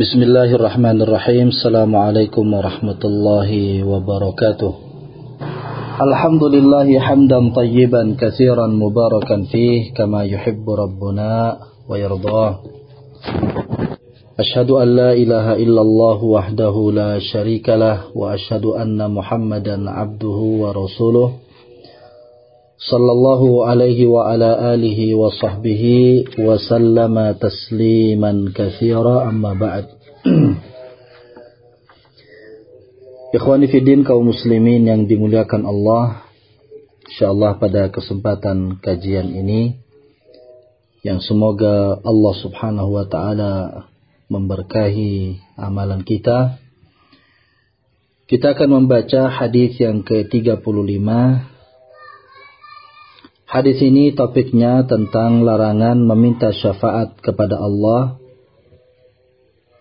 Bismillahirrahmanirrahim. Assalamualaikum warahmatullahi wabarakatuh. Alhamdulillahi hamdan tayyiban kathiran mubarakan fih kama yuhibbu rabbuna wa yardah. Ashhadu an la ilaha illallah wahdahu la sharika lah wa ashhadu anna Muhammadan abduhu wa rasuluh. صلى الله عليه وعلى آله وصحبه وسلم تسليما كثيرا أما بعد Ikhwani Fidin kaum muslimin yang dimuliakan Allah InsyaAllah pada kesempatan kajian ini Yang semoga Allah subhanahu wa ta'ala memberkahi amalan kita Kita akan membaca hadis yang ke-35 Hadis ini topiknya tentang larangan meminta syafaat kepada Allah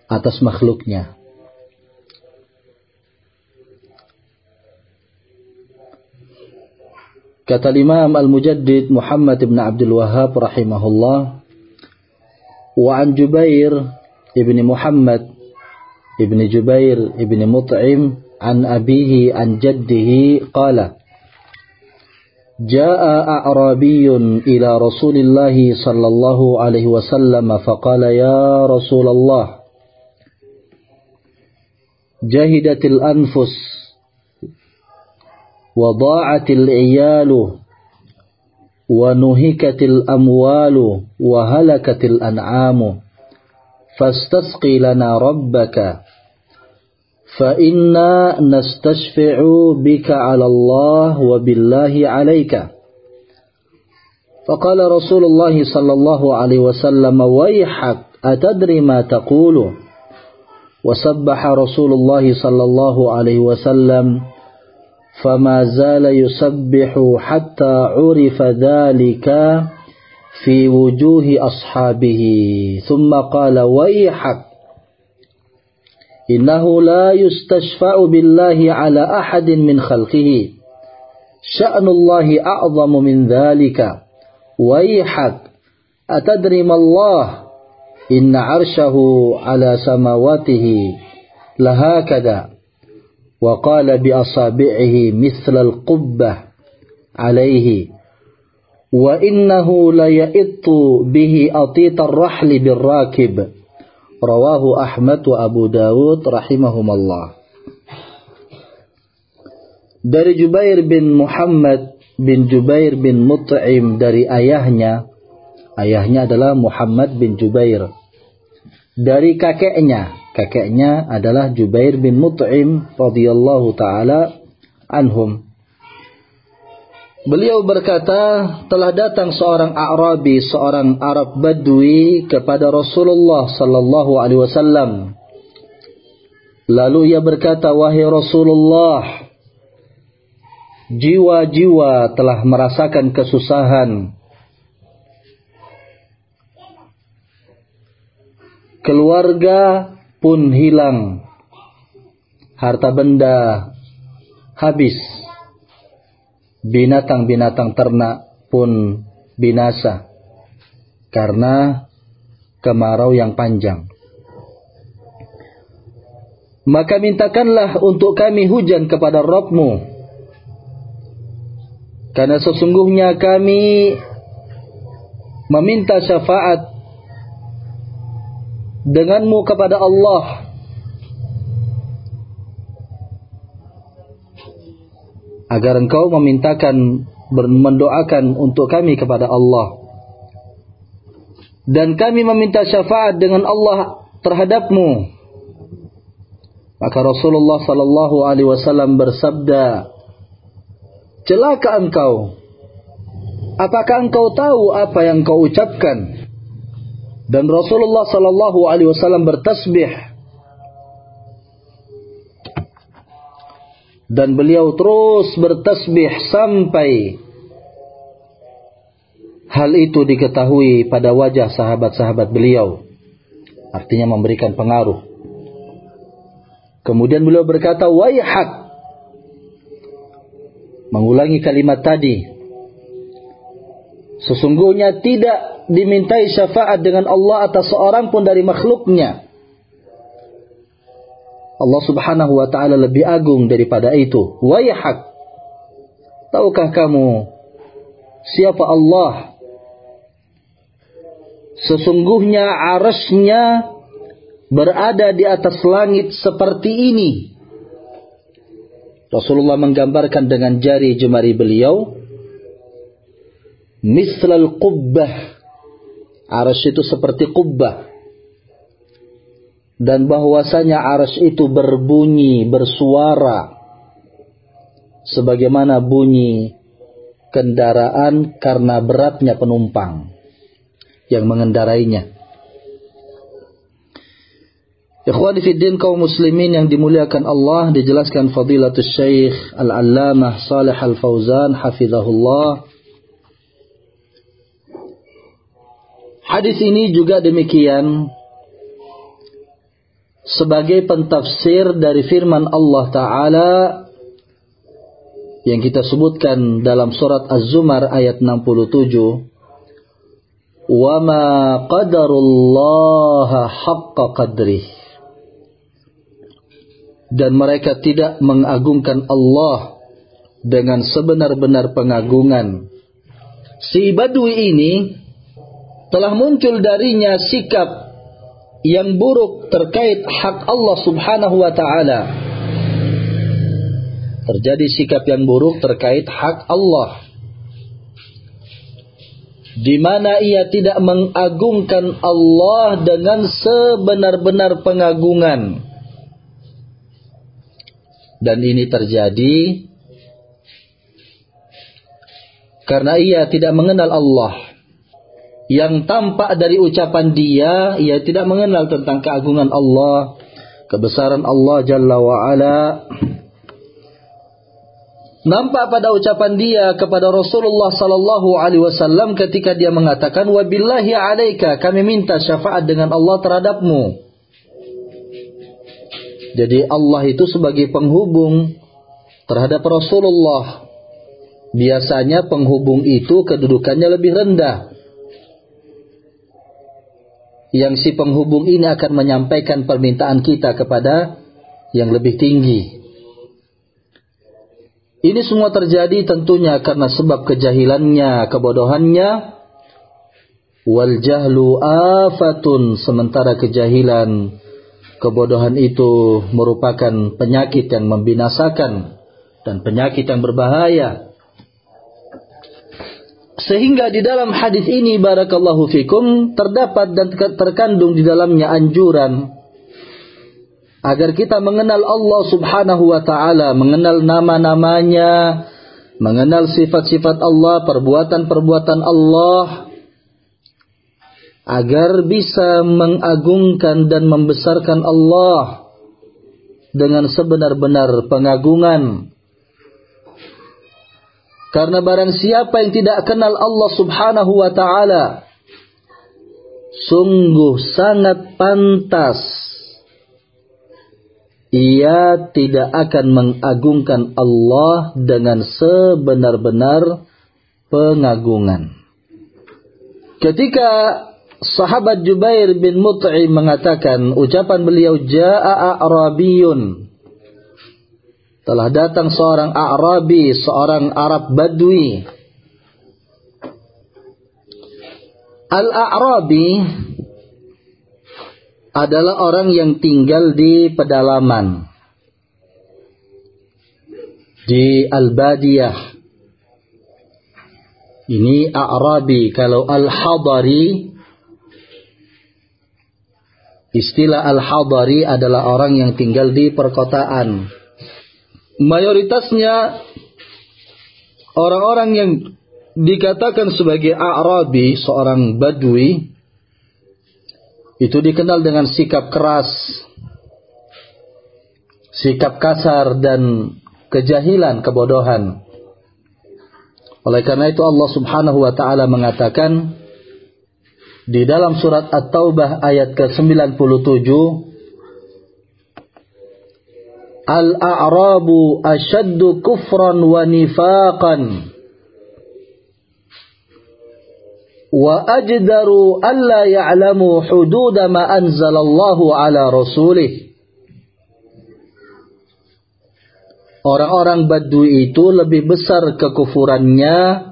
atas makhluknya. Kata Imam Al-Mujaddid Muhammad ibn Abdul Wahhab rahimahullah wa an Jubair ibni Muhammad ibni Jubair ibni Mut'im an abihi an jaddihi qala جاء أعرابي إلى رسول الله صلى الله عليه وسلم فقال يا رسول الله جهدت الأنفس وضاعت العيال ونهكت الأموال وهلكت الأنعام فاستسقي لنا ربك. فإنا نستشفع بك على الله وبالله عليك. فقال رسول الله صلى الله عليه وسلم ويحك أتدري ما تقول؟ وسبح رسول الله صلى الله عليه وسلم فما زال يسبح حتى عرف ذلك في وجوه أصحابه. ثم قال ويحك إنه لا يستشفع بالله على أحد من خلقه. شأن الله أعظم من ذلك. ويحك أتدري ما الله؟ إن عرشه على سماواته لهكذا. وقال بأصابعه مثل القبة عليه. وإنه ليئط به أطيط الرحل بالراكب. Rawahu Ahmad wa Abu Dawud rahimahumallah. Dari Jubair bin Muhammad bin Jubair bin Mut'im dari ayahnya. Ayahnya adalah Muhammad bin Jubair. Dari kakeknya. Kakeknya adalah Jubair bin Mut'im radhiyallahu taala anhum. Beliau berkata, telah datang seorang Arabi, seorang Arab Badui kepada Rasulullah sallallahu alaihi wasallam. Lalu ia berkata, "Wahai Rasulullah, jiwa-jiwa telah merasakan kesusahan. Keluarga pun hilang. Harta benda habis." Binatang-binatang ternak pun binasa karena kemarau yang panjang. Maka mintakanlah untuk kami hujan kepada Rabbmu. Karena sesungguhnya kami meminta syafaat denganmu kepada Allah agar engkau memintakan mendoakan untuk kami kepada Allah. Dan kami meminta syafaat dengan Allah terhadapmu. Maka Rasulullah sallallahu alaihi wasallam bersabda celaka engkau. Apakah engkau tahu apa yang kau ucapkan? Dan Rasulullah sallallahu alaihi wasallam bertasbih dan beliau terus bertasbih sampai hal itu diketahui pada wajah sahabat-sahabat beliau. Artinya memberikan pengaruh. Kemudian beliau berkata wayhak mengulangi kalimat tadi. Sesungguhnya tidak dimintai syafaat dengan Allah atas seorang pun dari makhluknya Allah Subhanahu wa taala lebih agung daripada itu. Wayhak. Tahukah kamu siapa Allah? Sesungguhnya arasnya berada di atas langit seperti ini. Rasulullah menggambarkan dengan jari jemari beliau mislal qubbah. Aras itu seperti kubbah. Dan bahwasanya aras itu berbunyi, bersuara. Sebagaimana bunyi kendaraan karena beratnya penumpang yang mengendarainya. Ikhwani fiddin kaum muslimin yang dimuliakan Allah dijelaskan fadilatul syekh Al-Allamah Salih Al-Fauzan hafizahullah Hadis ini juga demikian sebagai pentafsir dari firman Allah Ta'ala yang kita sebutkan dalam surat Az-Zumar ayat 67 وَمَا قَدَرُ اللَّهَ حَقَّ قَدْرِهِ dan mereka tidak mengagungkan Allah dengan sebenar-benar pengagungan. Si Badui ini telah muncul darinya sikap yang buruk terkait hak Allah Subhanahu wa taala. Terjadi sikap yang buruk terkait hak Allah. Di mana ia tidak mengagungkan Allah dengan sebenar-benar pengagungan dan ini terjadi karena ia tidak mengenal Allah. Yang tampak dari ucapan dia, ia tidak mengenal tentang keagungan Allah, kebesaran Allah Jalla wa'ala. Nampak pada ucapan dia kepada Rasulullah sallallahu alaihi wasallam ketika dia mengatakan wabillahi alaika kami minta syafaat dengan Allah terhadapmu. Jadi Allah itu sebagai penghubung terhadap Rasulullah. Biasanya penghubung itu kedudukannya lebih rendah. Yang si penghubung ini akan menyampaikan permintaan kita kepada yang lebih tinggi. Ini semua terjadi tentunya karena sebab kejahilannya, kebodohannya. Wal jahlu afatun sementara kejahilan kebodohan itu merupakan penyakit yang membinasakan dan penyakit yang berbahaya. Sehingga di dalam hadis ini barakallahu fikum terdapat dan terkandung di dalamnya anjuran agar kita mengenal Allah Subhanahu wa taala, mengenal nama-namanya, mengenal sifat-sifat Allah, perbuatan-perbuatan Allah agar bisa mengagungkan dan membesarkan Allah dengan sebenar-benar pengagungan. Karena barang siapa yang tidak kenal Allah Subhanahu wa taala sungguh sangat pantas ia tidak akan mengagungkan Allah dengan sebenar-benar pengagungan. Ketika Sahabat Jubair bin Mut'im mengatakan ucapan beliau jaa a'rabiyun telah datang seorang Arabi, seorang Arab Badui. Al-A'rabi adalah orang yang tinggal di pedalaman. Di Al-Badiyah. Ini A'rabi. Kalau Al-Hadari Istilah al-hadari adalah orang yang tinggal di perkotaan. Mayoritasnya orang-orang yang dikatakan sebagai Arabi, seorang Badui, itu dikenal dengan sikap keras, sikap kasar dan kejahilan, kebodohan. Oleh karena itu Allah Subhanahu wa taala mengatakan di dalam surat At-Taubah ayat ke-97 Al-a'rabu ashaddu kufran wa nifaqan. Wa ajdaru alla ya'lamu hudud ma anzalallahu ala rasulih. Orang-orang Badui itu lebih besar kekufurannya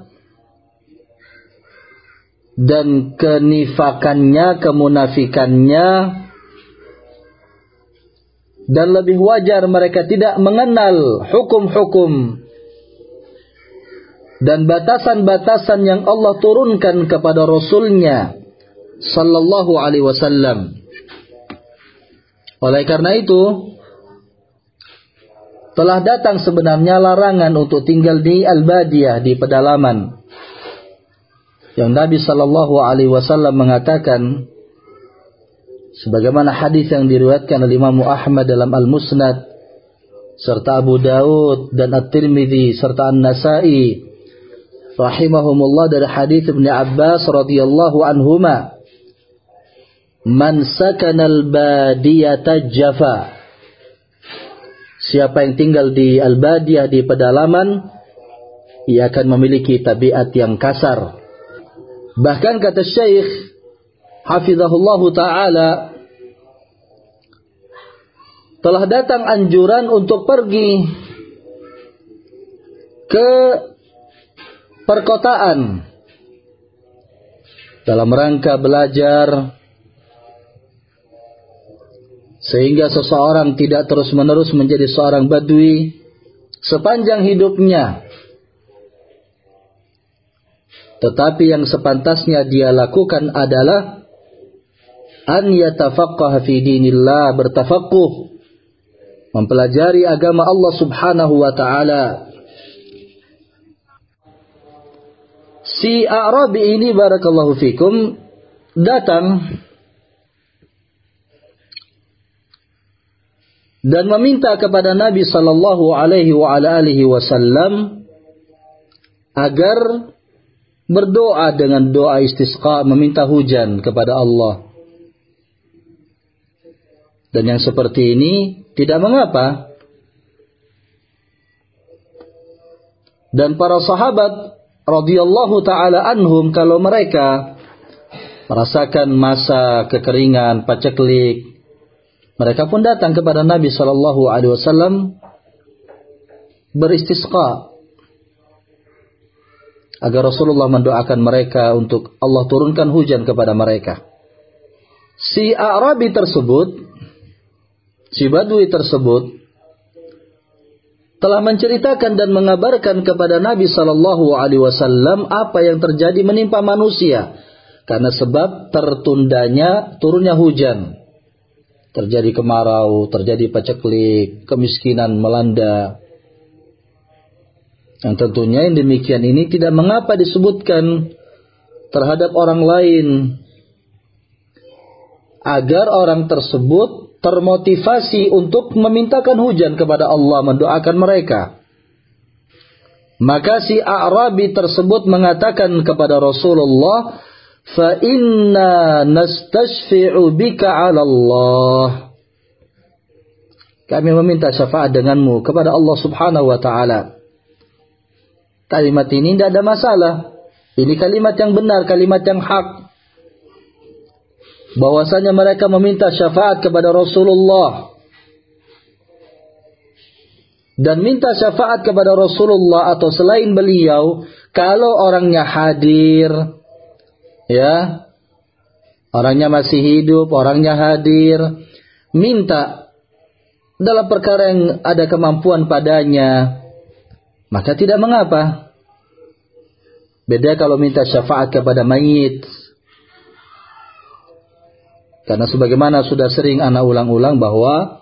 dan kenifakannya, kemunafikannya dan lebih wajar mereka tidak mengenal hukum-hukum dan batasan-batasan yang Allah turunkan kepada Rasulnya sallallahu alaihi wasallam. Oleh karena itu, telah datang sebenarnya larangan untuk tinggal di al-badiyah di pedalaman. Yang Nabi sallallahu alaihi wasallam mengatakan sebagaimana hadis yang diriwayatkan oleh Imam Ahmad dalam Al-Musnad serta Abu Daud dan At-Tirmidzi serta An-Nasa'i rahimahumullah dari hadis Ibnu Abbas radhiyallahu anhuma Man sakana al-badiyata jafa. Siapa yang tinggal di al-badiyah di pedalaman ia akan memiliki tabiat yang kasar. Bahkan kata Syekh hafizahullah taala telah datang anjuran untuk pergi ke perkotaan dalam rangka belajar sehingga seseorang tidak terus-menerus menjadi seorang badui sepanjang hidupnya. Tetapi yang sepantasnya dia lakukan adalah an yatafaqqah fi dinillah bertafaqquh mempelajari agama Allah Subhanahu wa taala. Si Arabi ini barakallahu fikum datang dan meminta kepada Nabi sallallahu alaihi wa alihi wasallam agar berdoa dengan doa istisqa meminta hujan kepada Allah dan yang seperti ini tidak mengapa. Dan para sahabat radhiyallahu taala anhum kalau mereka merasakan masa kekeringan, paceklik, mereka pun datang kepada Nabi sallallahu alaihi wasallam beristisqa agar Rasulullah mendoakan mereka untuk Allah turunkan hujan kepada mereka. Si Arabi tersebut si Badui tersebut telah menceritakan dan mengabarkan kepada Nabi Shallallahu Alaihi Wasallam apa yang terjadi menimpa manusia karena sebab tertundanya turunnya hujan. Terjadi kemarau terjadi paceklik kemiskinan melanda. Yang tentunya yang demikian ini tidak mengapa disebutkan terhadap orang lain agar orang tersebut termotivasi untuk memintakan hujan kepada Allah, mendoakan mereka. Maka si A'rabi tersebut mengatakan kepada Rasulullah, "Fa inna nastashfi'u bika 'ala Allah." Kami meminta syafaat denganmu kepada Allah Subhanahu wa taala. Kalimat ini tidak ada masalah. Ini kalimat yang benar, kalimat yang hak bahwasanya mereka meminta syafaat kepada Rasulullah. Dan minta syafaat kepada Rasulullah atau selain beliau kalau orangnya hadir ya orangnya masih hidup orangnya hadir minta dalam perkara yang ada kemampuan padanya maka tidak mengapa. Beda kalau minta syafaat kepada mayit karena sebagaimana sudah sering anak ulang-ulang bahwa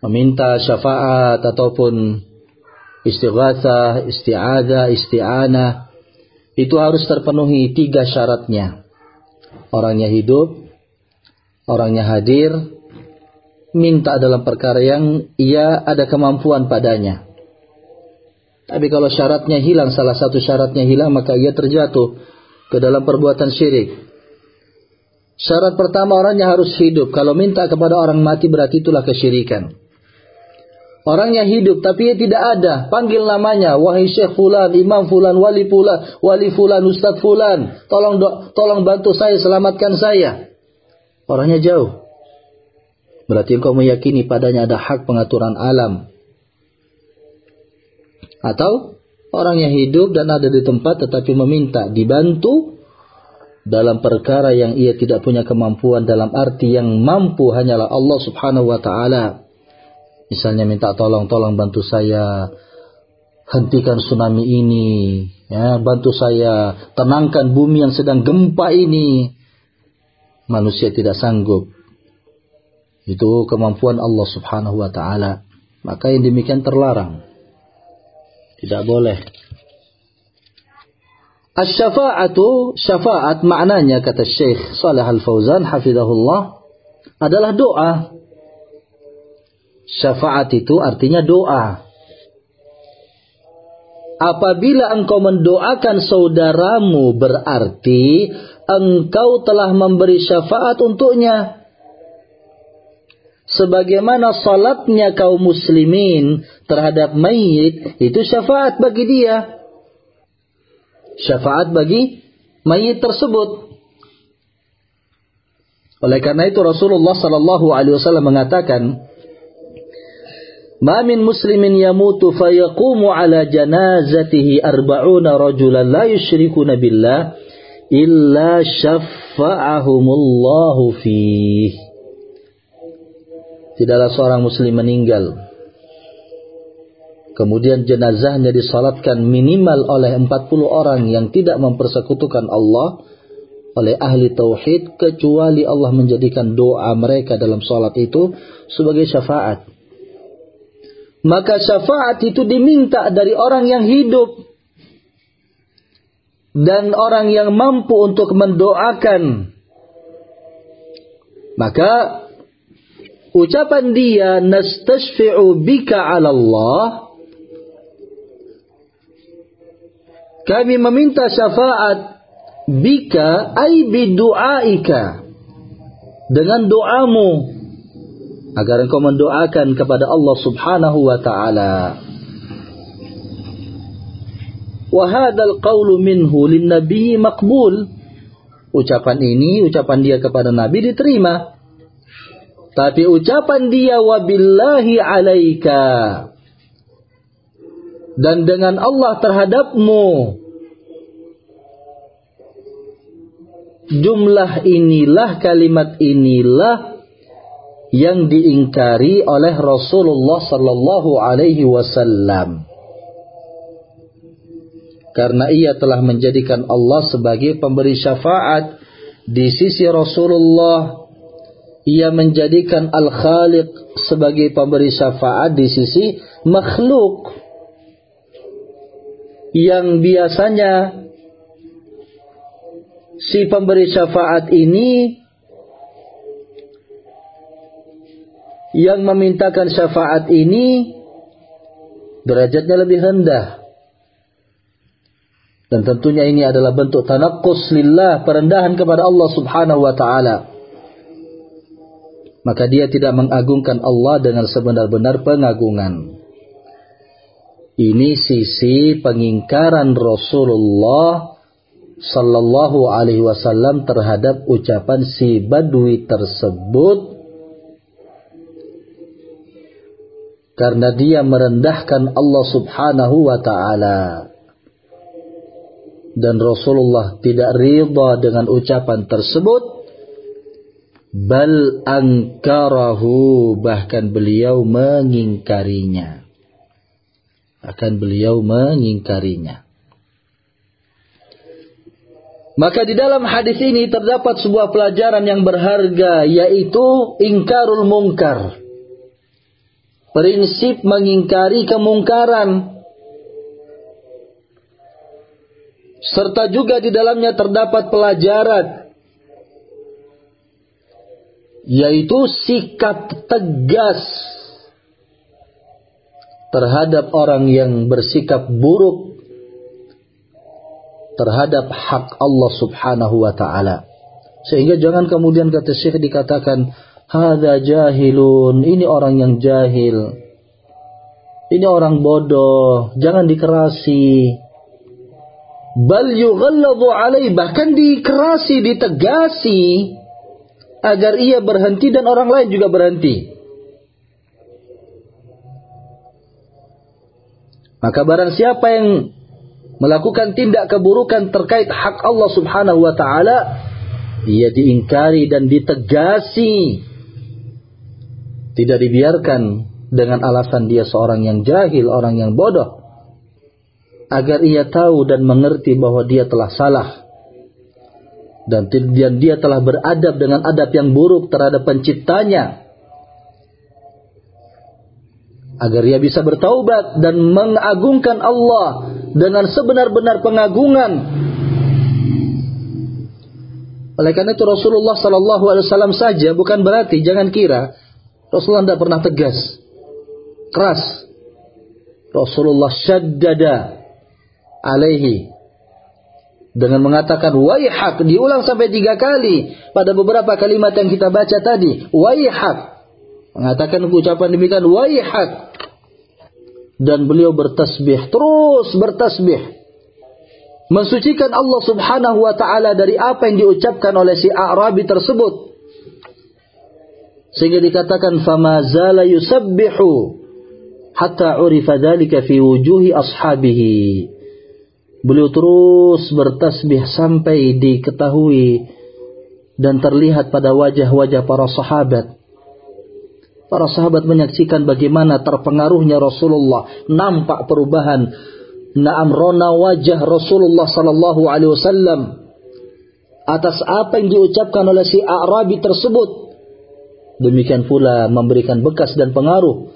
meminta syafaat ataupun istighatsah, isti'adzah, isti'anah itu harus terpenuhi tiga syaratnya. Orangnya hidup, orangnya hadir, minta dalam perkara yang ia ada kemampuan padanya. Tapi kalau syaratnya hilang, salah satu syaratnya hilang, maka ia terjatuh ke dalam perbuatan syirik. Syarat pertama orangnya harus hidup. Kalau minta kepada orang mati berarti itulah kesyirikan. Orangnya hidup tapi tidak ada. Panggil namanya. Wahai Syekh Fulan, Imam Fulan, Wali Fulan, Wali Fulan, Ustadz Fulan. Tolong do, tolong bantu saya, selamatkan saya. Orangnya jauh. Berarti engkau meyakini padanya ada hak pengaturan alam. Atau orang yang hidup dan ada di tempat tetapi meminta dibantu dalam perkara yang ia tidak punya kemampuan dalam arti yang mampu hanyalah Allah Subhanahu wa taala. Misalnya minta tolong tolong bantu saya hentikan tsunami ini, ya, bantu saya tenangkan bumi yang sedang gempa ini. Manusia tidak sanggup. Itu kemampuan Allah Subhanahu wa taala. Maka yang demikian terlarang. Tidak boleh. Asy-syafa'atu, syafaat maknanya kata Syekh Saleh Al-Fauzan hafizahullah adalah doa. Syafaat itu artinya doa. Apabila engkau mendoakan saudaramu berarti engkau telah memberi syafaat untuknya. Sebagaimana salatnya kaum muslimin terhadap mayit itu syafaat bagi dia syafaat bagi mayit tersebut. Oleh karena itu Rasulullah sallallahu alaihi wasallam mengatakan, "Ma min muslimin yamutu fayaqumu ala janazatihi arba'una rajulan la yusyrikuna billah illa syafa'ahumullahu fih." Tidaklah seorang muslim meninggal Kemudian jenazahnya disalatkan minimal oleh 40 orang yang tidak mempersekutukan Allah oleh ahli tauhid kecuali Allah menjadikan doa mereka dalam salat itu sebagai syafaat. Maka syafaat itu diminta dari orang yang hidup dan orang yang mampu untuk mendoakan. Maka ucapan dia nastashfi'u bika 'ala Allah Kami meminta syafaat bika ay bidu'aika dengan doamu agar engkau mendoakan kepada Allah Subhanahu wa taala. Wa hadzal qawlu minhu lin nabiy maqbul. Ucapan ini ucapan dia kepada nabi diterima. Tapi ucapan dia wabillahi alaika dan dengan Allah terhadapmu. Jumlah inilah kalimat inilah yang diingkari oleh Rasulullah sallallahu alaihi wasallam. Karena ia telah menjadikan Allah sebagai pemberi syafaat di sisi Rasulullah. Ia menjadikan Al-Khaliq sebagai pemberi syafaat di sisi makhluk yang biasanya si pemberi syafaat ini yang memintakan syafaat ini derajatnya lebih rendah. Dan tentunya ini adalah bentuk tanaqqus lillah, perendahan kepada Allah Subhanahu wa taala. Maka dia tidak mengagungkan Allah dengan sebenar-benar pengagungan. Ini sisi pengingkaran Rasulullah sallallahu alaihi wasallam terhadap ucapan si badui tersebut. Karena dia merendahkan Allah Subhanahu wa taala. Dan Rasulullah tidak ridha dengan ucapan tersebut. Bal angkarahu bahkan beliau mengingkarinya akan beliau mengingkarinya. Maka di dalam hadis ini terdapat sebuah pelajaran yang berharga yaitu ingkarul mungkar. Prinsip mengingkari kemungkaran. Serta juga di dalamnya terdapat pelajaran yaitu sikap tegas terhadap orang yang bersikap buruk terhadap hak Allah Subhanahu wa taala. Sehingga jangan kemudian kata Syekh dikatakan hadza jahilun, ini orang yang jahil. Ini orang bodoh, jangan dikerasi. Bal yughalladhu alai bahkan dikerasi, ditegasi agar ia berhenti dan orang lain juga berhenti. Maka barang siapa yang melakukan tindak keburukan terkait hak Allah Subhanahu wa taala, dia diingkari dan ditegasi. Tidak dibiarkan dengan alasan dia seorang yang jahil, orang yang bodoh. Agar ia tahu dan mengerti bahwa dia telah salah. Dan dia telah beradab dengan adab yang buruk terhadap penciptanya agar ia bisa bertaubat dan mengagungkan Allah dengan sebenar-benar pengagungan. Oleh karena itu Rasulullah Sallallahu Alaihi Wasallam saja bukan berarti jangan kira Rasulullah tidak pernah tegas, keras. Rasulullah syaddada alaihi dengan mengatakan waihak diulang sampai tiga kali pada beberapa kalimat yang kita baca tadi waihak mengatakan ucapan demikian waihak dan beliau bertasbih terus bertasbih. Mensucikan Allah Subhanahu wa taala dari apa yang diucapkan oleh si Arabi tersebut. Sehingga dikatakan fama zala yusabbihu hatta urifa dzalika fi wujuhi ashabihi. Beliau terus bertasbih sampai diketahui dan terlihat pada wajah-wajah para sahabat Para sahabat menyaksikan bagaimana terpengaruhnya Rasulullah, nampak perubahan naam rona wajah Rasulullah sallallahu alaihi wasallam atas apa yang diucapkan oleh si Arabi tersebut. Demikian pula memberikan bekas dan pengaruh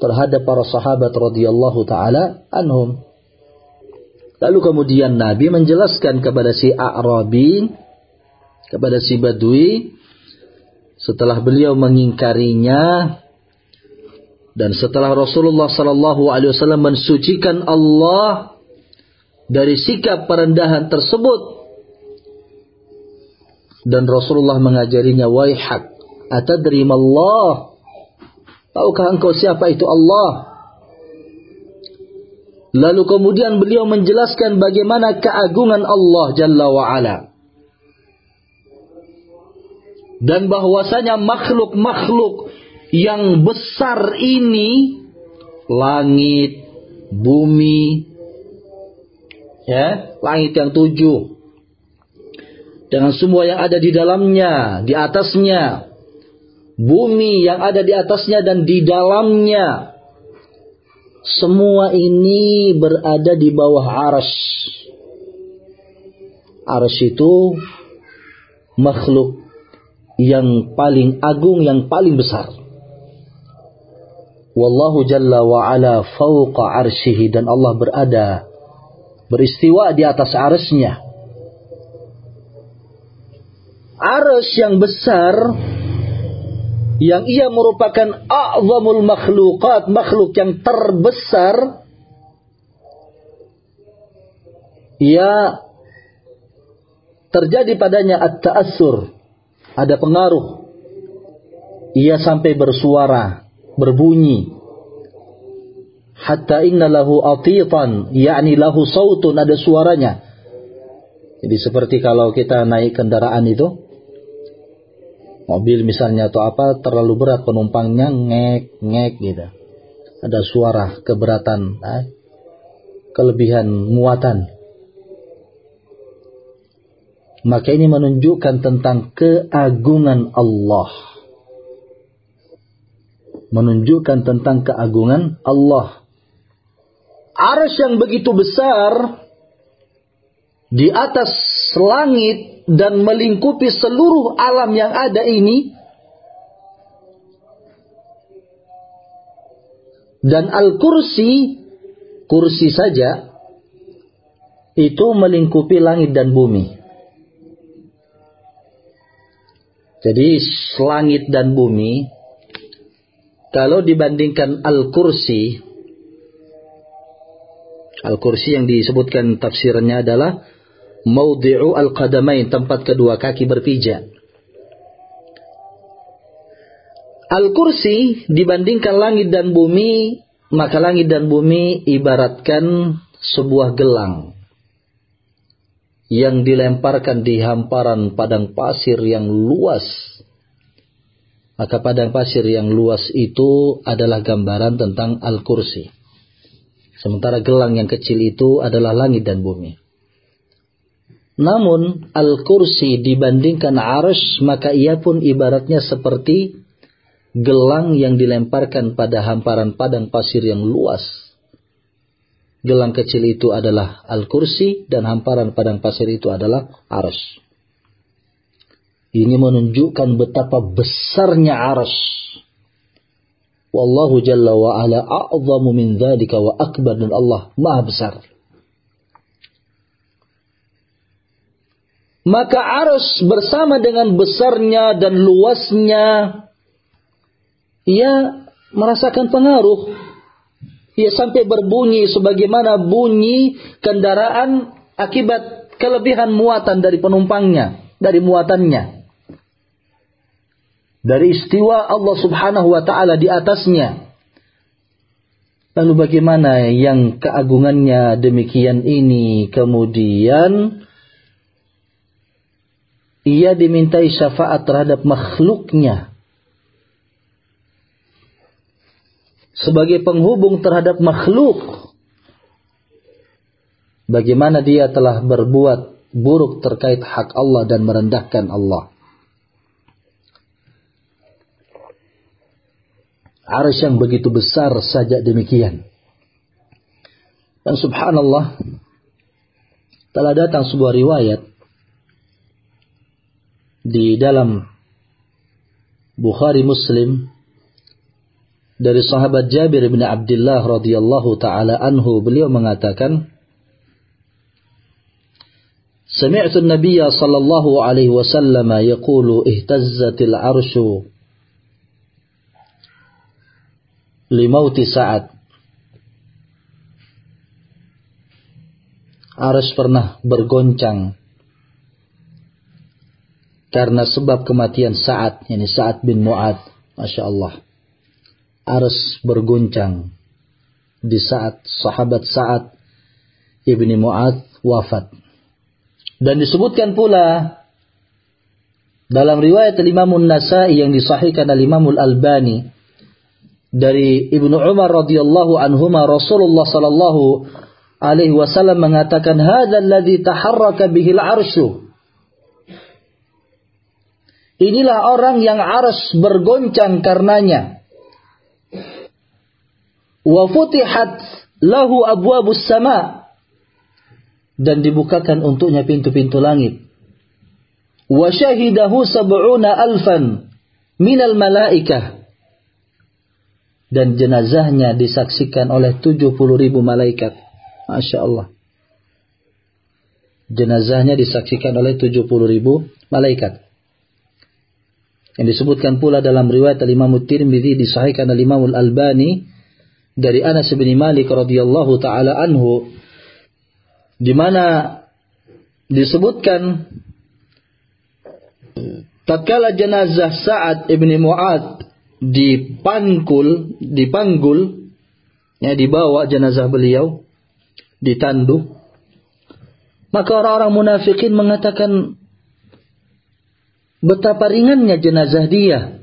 terhadap para sahabat radhiyallahu taala anhum. Lalu kemudian Nabi menjelaskan kepada si Arabi kepada si Badui setelah beliau mengingkarinya dan setelah Rasulullah sallallahu alaihi wasallam mensucikan Allah dari sikap perendahan tersebut dan Rasulullah mengajarinya waihak atadri Allah tahukah engkau siapa itu Allah? Lalu kemudian beliau menjelaskan bagaimana keagungan Allah jalla wa ala dan bahwasanya makhluk-makhluk yang besar ini langit, bumi, ya, langit yang tujuh dengan semua yang ada di dalamnya, di atasnya, bumi yang ada di atasnya dan di dalamnya, semua ini berada di bawah aras. Aras itu makhluk yang paling agung, yang paling besar. Wallahu jalla wa ala fauqa arsyihi dan Allah berada beristiwa di atas arsnya. Ars yang besar yang ia merupakan a'zamul makhlukat, makhluk yang terbesar ia terjadi padanya at-ta'assur ada pengaruh. Ia sampai bersuara, berbunyi. Hatta inna lahu atitan, yakni lahu sautun, ada suaranya. Jadi seperti kalau kita naik kendaraan itu, mobil misalnya atau apa, terlalu berat penumpangnya, ngek, ngek gitu. Ada suara keberatan, eh, kelebihan muatan. Maka ini menunjukkan tentang keagungan Allah. Menunjukkan tentang keagungan Allah. Aras yang begitu besar di atas langit dan melingkupi seluruh alam yang ada ini dan al-kursi kursi saja itu melingkupi langit dan bumi. Jadi langit dan bumi kalau dibandingkan Al-Kursi Al-Kursi yang disebutkan tafsirnya adalah maudhi'u al-qadamain, tempat kedua kaki berpijak. Al-Kursi dibandingkan langit dan bumi, maka langit dan bumi ibaratkan sebuah gelang yang dilemparkan di hamparan padang pasir yang luas. Maka padang pasir yang luas itu adalah gambaran tentang Al-Kursi. Sementara gelang yang kecil itu adalah langit dan bumi. Namun al-kursi dibandingkan arsh maka ia pun ibaratnya seperti gelang yang dilemparkan pada hamparan padang pasir yang luas. Gelang kecil itu adalah al-kursi dan hamparan padang pasir itu adalah arsh. Ini menunjukkan betapa besarnya arsh. Wallahu jalla wa ala a'zamu min dzalika wa akbar dan Allah maha besar. Maka arus bersama dengan besarnya dan luasnya ia merasakan pengaruh. Ia sampai berbunyi sebagaimana bunyi kendaraan akibat kelebihan muatan dari penumpangnya, dari muatannya. Dari istiwa Allah subhanahu wa ta'ala di atasnya. Lalu bagaimana yang keagungannya demikian ini kemudian ia dimintai syafaat terhadap makhluknya sebagai penghubung terhadap makhluk. Bagaimana dia telah berbuat buruk terkait hak Allah dan merendahkan Allah. Arsy yang begitu besar saja demikian. Dan subhanallah, telah datang sebuah riwayat di dalam Bukhari Muslim dari sahabat Jabir bin Abdullah radhiyallahu taala anhu beliau mengatakan سمعت النبي صلى الله عليه وسلم يقول اهتزت العرش لموت سعد Arus pernah bergoncang karena sebab kematian Sa'ad, yani Sa'ad bin Mu'ad. Masya Allah ars berguncang di saat sahabat Sa'ad ibni Mu'ad wafat. Dan disebutkan pula dalam riwayat Imam Nasai yang disahihkan oleh Imam Al-Albani dari Ibnu Umar radhiyallahu anhuma Rasulullah sallallahu alaihi wasallam mengatakan hadzal ladzi taharraka bihil arsyu Inilah orang yang ars bergoncang karenanya wa lahu abwabus sama. Dan dibukakan untuknya pintu-pintu langit. Wa syahidahu sab'una alfan minal malaikah. Dan jenazahnya disaksikan oleh 70 ribu malaikat. Masya Allah. Jenazahnya disaksikan oleh 70 ribu malaikat. Yang disebutkan pula dalam riwayat Al-Imam Tirmidzi disahihkan oleh Imam Al-Albani dari Anas bin Malik radhiyallahu taala anhu di mana disebutkan tatkala jenazah Sa'ad ibn Mu'ad dipangkul, dipanggul, ya dibawa jenazah beliau ditandu, maka orang-orang munafikin mengatakan betapa ringannya jenazah dia.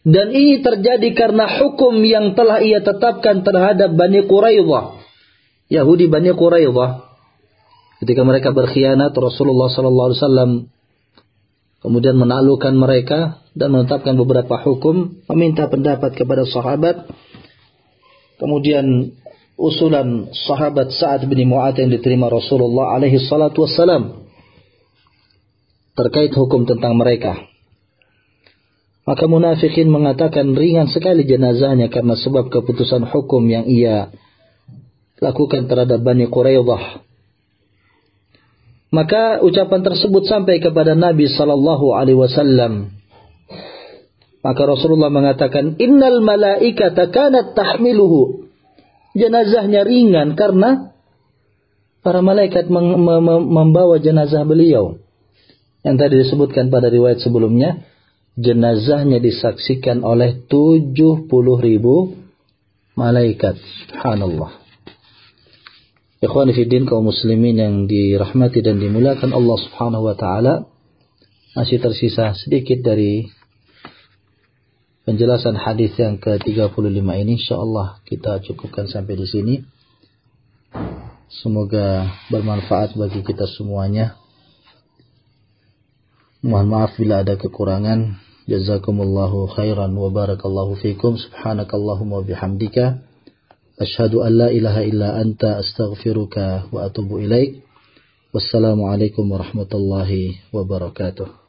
Dan ini terjadi karena hukum yang telah ia tetapkan terhadap Bani Quraidah. Yahudi Bani Quraidah. Ketika mereka berkhianat, Rasulullah SAW kemudian menaklukkan mereka dan menetapkan beberapa hukum, meminta pendapat kepada sahabat. Kemudian usulan sahabat Sa'ad bin Mu'ad yang diterima Rasulullah alaihi salatu wassalam terkait hukum tentang mereka. Maka munafikin mengatakan ringan sekali jenazahnya karena sebab keputusan hukum yang ia lakukan terhadap Bani Quraidah. Maka ucapan tersebut sampai kepada Nabi sallallahu alaihi wasallam. Maka Rasulullah mengatakan, "Innal malaikata kanat tahmiluhu." Jenazahnya ringan karena para malaikat membawa jenazah beliau. Yang tadi disebutkan pada riwayat sebelumnya, jenazahnya disaksikan oleh 70 ribu malaikat. Subhanallah. Ikhwani fiddin kaum muslimin yang dirahmati dan dimuliakan Allah subhanahu wa ta'ala. Masih tersisa sedikit dari penjelasan hadis yang ke-35 ini insyaallah kita cukupkan sampai di sini. Semoga bermanfaat bagi kita semuanya. Mohon maaf bila ada kekurangan. Jazakumullahu khairan wa barakallahu fikum. Subhanakallahumma bihamdika. Ashhadu an la ilaha illa anta astaghfiruka wa atubu ilaik. Wassalamualaikum warahmatullahi wabarakatuh.